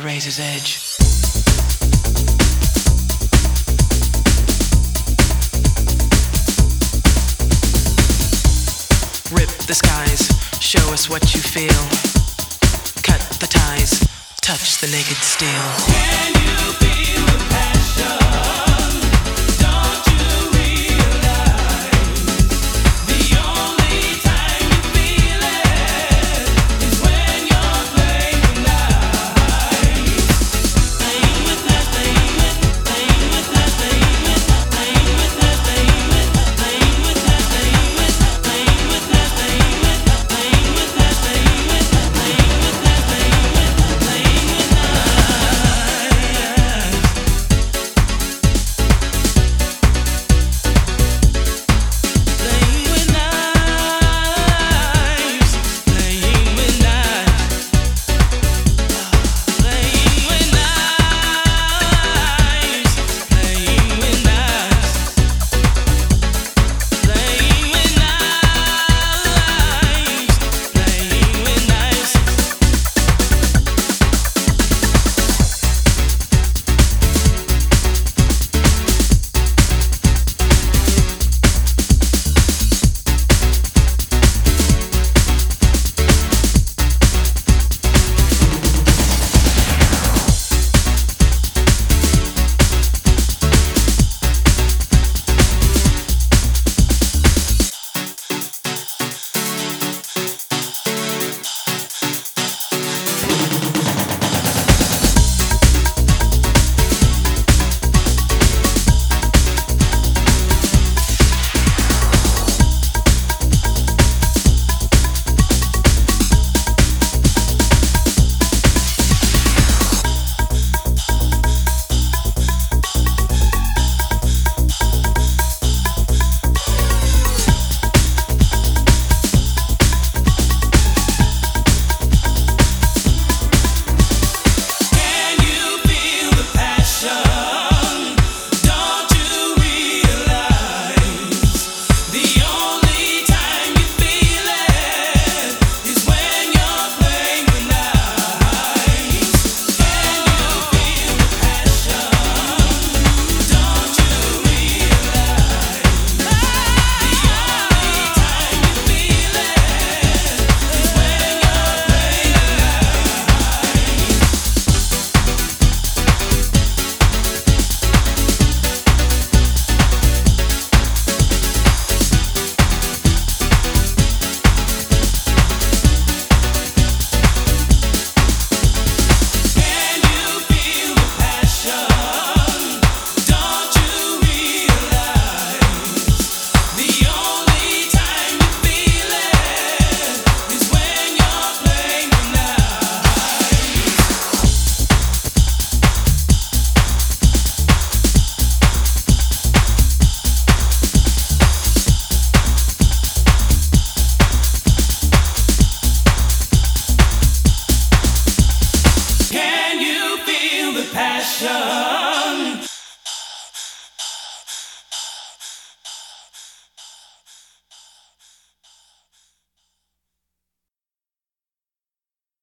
razor's edge. Rip the skies, show us what you feel. Cut the ties, touch the naked steel. Passion.